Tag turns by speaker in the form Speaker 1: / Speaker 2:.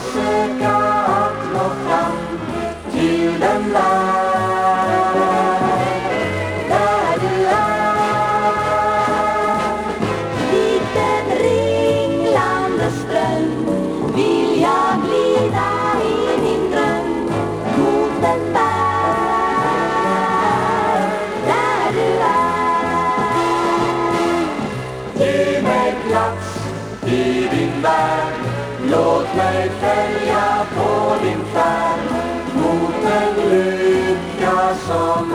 Speaker 1: försöka att nå fram till den värld där du är. Likt en ringlande ström vill jag glida i din dröm mot den värld där du är. Ge mig plats i din värld Låt mig följa på din färd mot en lycka som